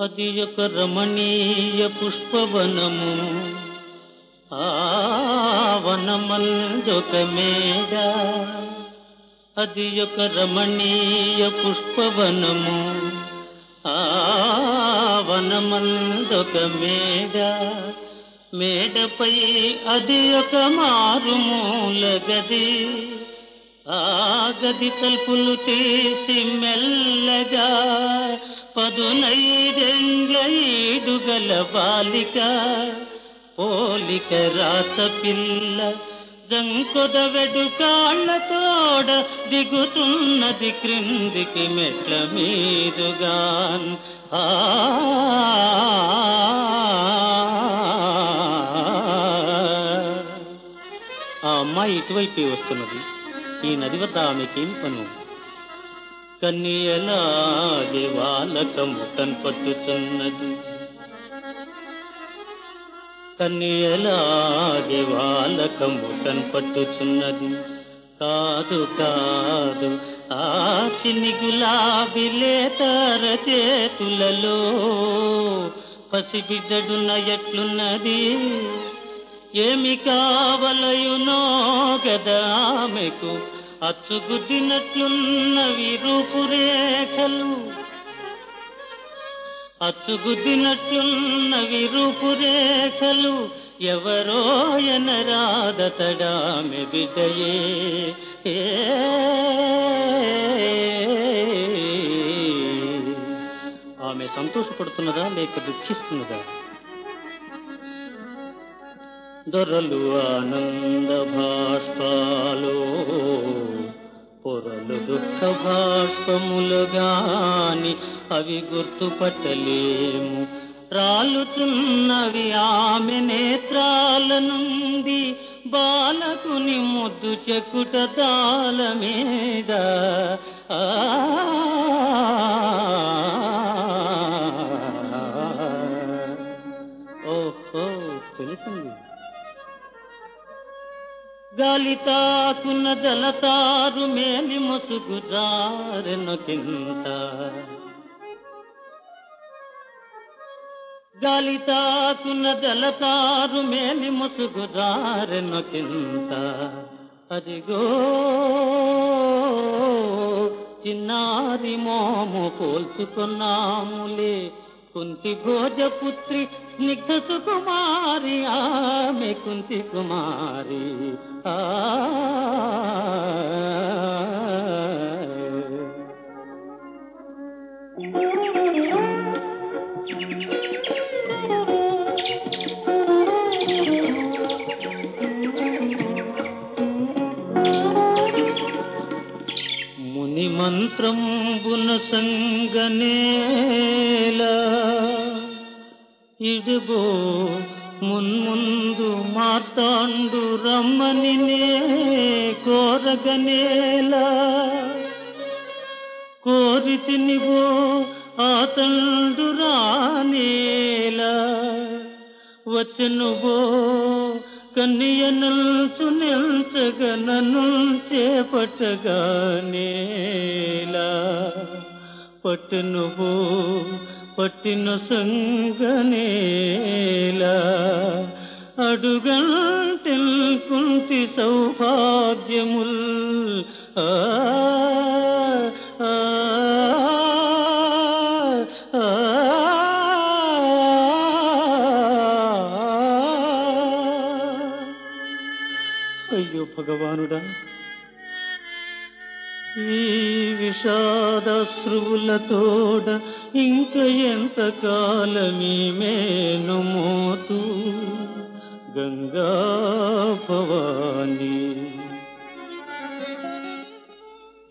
అది ఒక రమణీయ పుష్పవనము ఆ వనమందొక మేడ అది ఒక రమణీయ పుష్పవనము. ఆ వనమందొక మేడ. మేడపై అది ఒక మారుమూల గది. ఆ గది తలుపులు తీసి మెల్లగా పదునైదెంగైడుగల బాలిక పోలిక రాత పిల్ల జంకొద వెడుకాళ్ళతోడ దిగుతున్నది క్రిందికి మెట్ల మీదుగాన్. ఆ అమ్మాయి ఇటువైపే వస్తున్నది. ఈ నది వద్ద ఆమెకేం పను? కన్యలాగే దేవాలకము కన్పట్టుచున్నది కన్యలాగే వాలకము కనపట్టుచున్నది కాదు కాదు ఆ చిన్ని గులాబీ లేతర చేతులలో పసిబిడ్డడున్న ఎట్లున్నది? ఏమి కావలయునో కదా ఆమెకు అచ్చుగుద్దినట్లున్నవి రూపురేఖలు. అచ్చుగుద్దినట్లున్నవి రూపురేఖలు ఎవరో ఎనరాదతడామె బిడ్డయే ఆమె సంతోషపడుతున్నదా లేక దుఃఖిస్తున్నదా? దొరలు ఆనంద భాష్పాలు పొరలు దుఃఖ భాష్పములుగాని అవి గుర్తుపట్టలేము. రాలుచున్నవి ఆమె నేత్రాల నుండి బాలకుని ముద్దు చెక్కుట తాళ మీద. ఆ ఓహో తెలిసింది గాలితాకున్న జలతారు మేలి ముసుగు జారెను కింద గాలితాకున్న జలతారు మేలి ముసుగు చింత. అదిగో చిన్నారి మోము పోల్చుకున్నాములే కుంతి భోజపుత్రి స్నిగ్ధ సుకుమారి ఆమె కుంతి కుమారి. ఆ. ముని రమ్మని నే కోరగనేలా కోరితి నివో ఆతండు రానేలా. వచ్చనువో కన్యనల్చు నిల్చగనను చేపట్టగానేలా పట్టునువో పట్టిన సంగనేలా అడుగల్ కుంతి సౌభాగ్యముల్ ఆ ఆ, అయ్యో భగవానుడా ఈ విషాదశ్రువులతోడ ఇంక ఎంత కాలమీ మేను మోతూ గంగా భవానీ.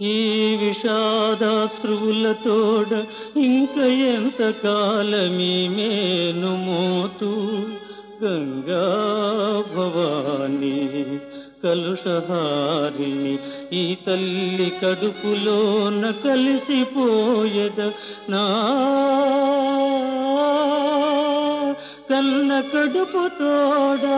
ఈ విషాదాశ్రువులతోడ ఇంక ఎంత కాలమీ మేను మోతూ. గంగా భవానీ కలుషహారిణి ఈ తల్లి కడుపులోన కలిసిపోయద నా కన్న కడుపు తోడా.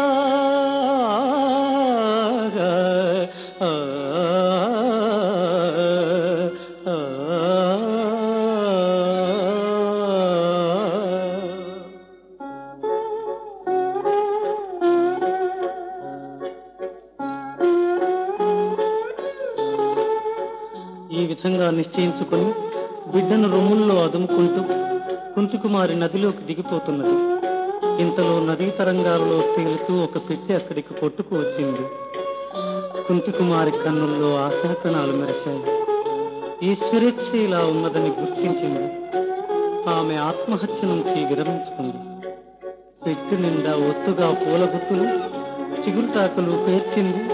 ఈ విధంగా నిశ్చయించుకొని బిడ్డను రొమ్ముల్లో అదుముకుంటూ కుంచుకుమారి నదిలోకి దిగిపోతున్నది. ఇంతలో నదీ తరంగాలలో తేలుతూ ఒక పెట్టి అక్కడికి కొట్టుకు వచ్చింది. కుంతికుమారి కన్నుల్లో ఆశాకణాలు మెరిశాయి. ఈశ్వరేచ్ఛ ఇలా ఉన్నదని గుర్తించింది. ఆమె ఆత్మహత్య నుంచి విరమించుకుంది. పెట్టి నిండా ఒత్తుగా పూల గుత్తులు చిగురుటాకులు పేర్చింది.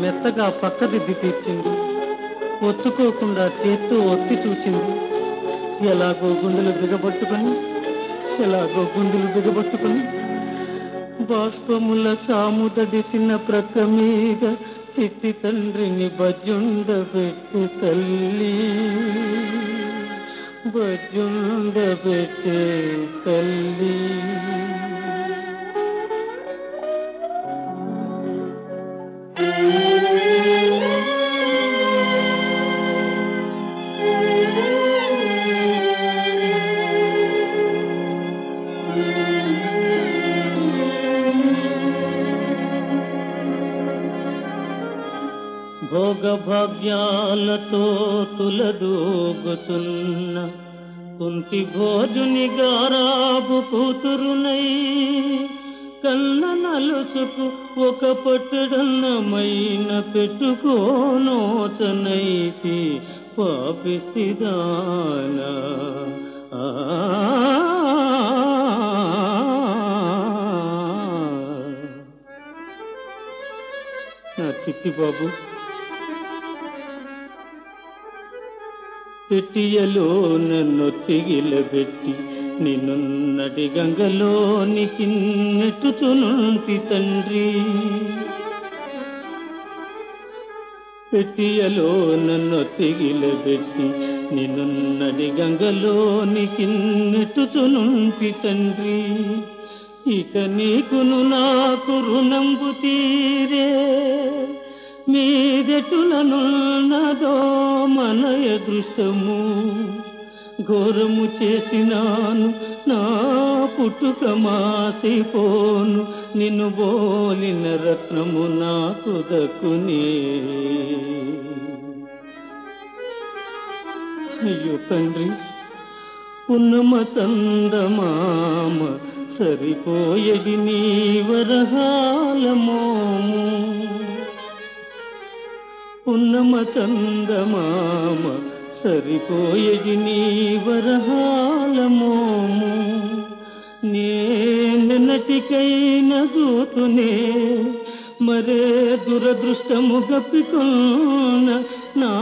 మెత్తగా పక్కదిద్ది తీర్చింది ఒత్తుకోకుండా చేత్తో ఒత్తి చూసింది ఎలాగో గుండెలు దిగబట్టుకొని ఎలాగో గుండెలు బిగబట్టుకుని బాష్పముల సాముదడిసిన ప్రక్క మీద చిట్టి తండ్రిని బజుండబెట్టి తల్లి. బజుండబెట్టే తల్లి. thank you తో తులదూగుతున్న కుంతి భోజుని గారాబు కూతురునై కన్న నలుసుకు ఒక పట్టడన్నమైన పెట్టుకోనోచనైతి పాపిస్తిదానా. ఆ చిట్టి బాబు. పెట్టియలో నన్ను తిగిలబెట్టి నిన్నున్నటి గంగలోనికి నెట్టుచునుంటి తండ్రి. పెట్టియలో నన్ను తిగిలబెట్టి నిన్నున్నటి గంగలోనికి నెట్టుచునుంటి తండ్రి. ఇక నీకును నాకు రుణంబు తీరే మీదెటులనున్నదో మన అదృష్టము ఘోరము చేసినాను నా పుట్టుక మాసిపోను. నిన్ను బోలిన రత్నము నాకు దక్కునే. అయ్యో తండ్రి పున్నమ చందమామ సరిపోయేది నీ వరహాల పున్నమ చందమామ సరిపోయేది నీ వరహాలమోము. నేనటికైన దూతునే మరే దురదృష్టము గప్పికొన్న నా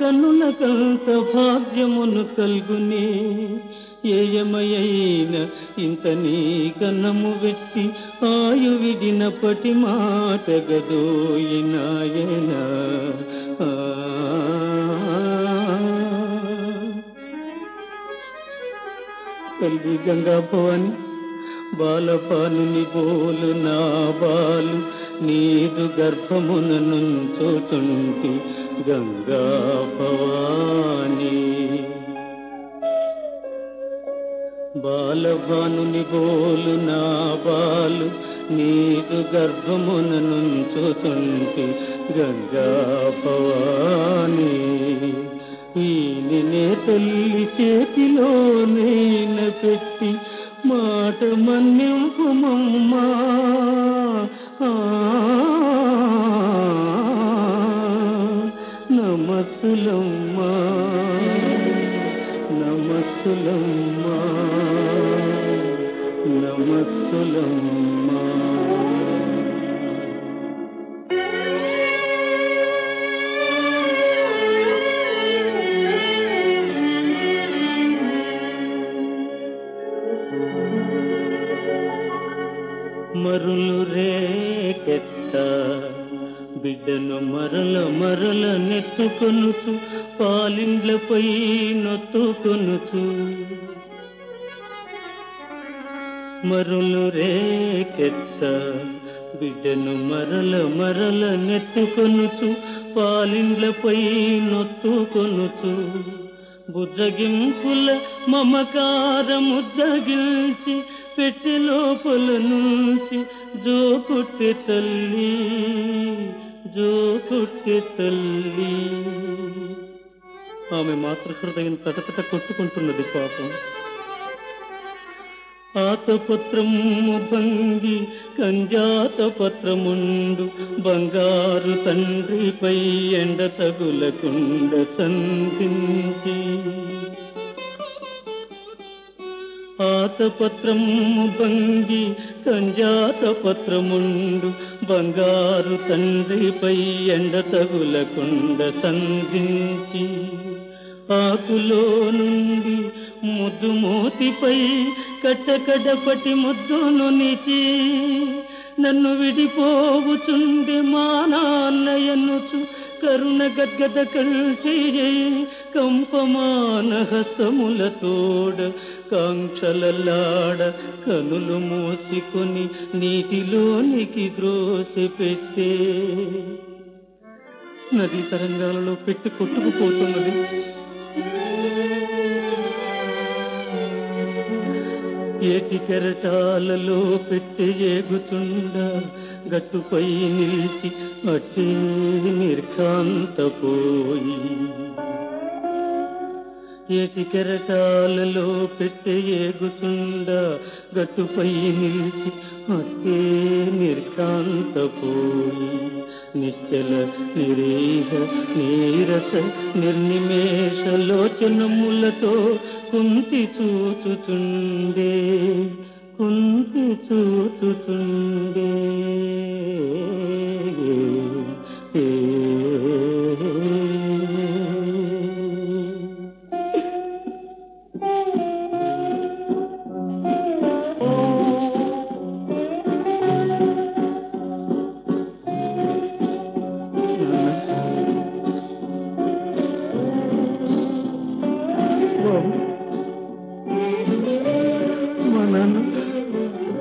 కన్నుల కంత భాగ్యమును కల్గునే. ఏయమయైన ఇంత నీ కన్నము వెట్టి ఆయు విడినప్పటి మాట గదోయినాయన. తల్లి గంగా భవాని బాలపాలుని బోలు నా బాలు నీదు గర్భమున నుంచోచుంటి గంగా భవానీ బాలభానుని బోలు నా బాలు నీదు గర్భమున నుంచోచుంటి గంగా భవాని. ఈయననే తల్లి చేతిలో నేన పెట్టి మాట మన్నింపుమమ్మా నమస్సులమ్మా నమస్సులమ్మా నమస్సులమ్మా మరులు రేకెత్త బిడ్డను మరల మరల నెత్తుకొనుచు పాలిండ్లపై నొత్తుకొనుచు. మరులు రేకెత్త బిడ్డను మరల మరల నెత్తుకొనుచు పాలిండ్లపై నొత్తుకొనుచు. బుజ్జగింపుల మమకార ముద్దగిల్చి పెట్టి లోపల నుంచి జో కొట్టె తల్లి జో కొట్టె తల్లి. ఆమె మాతృహృదయం తటతట కొట్టుకుంటున్నది పాపం. ఆతపత్రము భంగి కంజాతపత్రముండు బంగారు తండ్రిపై ఎండ తగులకుండ సంధించి. ఆతపత్రము భంగి కంజాతపత్రముండు బంగారు తండ్రిపై ఎండ తగులకుండ సంధించి. ఆకులో నుండి ముద్దుమూతిపై మూతిపై కట్టకడపటి ముద్దును నిచి నన్ను విడిపోవుచుండి మా నాన్నయన్నుచు కరుణ గద్గద కంటి కంపమాన హస్తములతోడ కాంక్షలలాడ కనులు మూసుకొని నీటిలోనికి ద్రోసి పెట్టే. నదీ తరంగాలలో పెట్టి కొట్టుకుపోతున్నది. ఏటి కెరటాలలో పెట్టి ఏగుచుండ గట్టుపై నిలిచి అట్టి నిర్ఘాంతపోయి. ఏటి కెరటాలలో పెట్టె ఏగుచుండ గట్టుపై నిలిచి అట్టే నిర్ఘాంతపోయి. నిశ్చల నిరీహ నీరస నిర్నిమేష లోచనములతో కుంతి చూచుచుండే కుంతి చూచుచుండే. Mm-hmm.